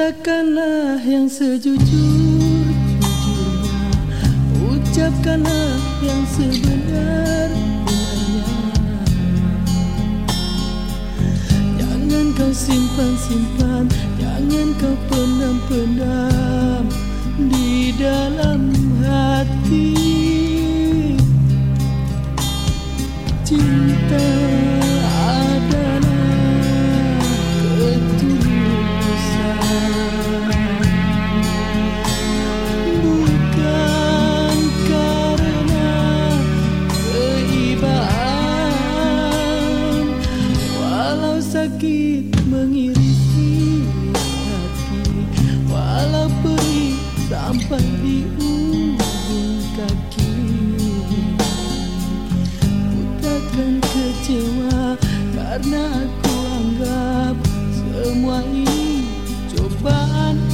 yang sejujur-jujurnya. Ucapkanlah yang sebenar-benarnya Jangan kau simpan-simpan Jangan kau pendam-pendam Di dalam hati. Cinta mengirisi hati Walau perih sampai di ujung kaki. Ku takkan kecewa karena aku anggap semua ini cobaan.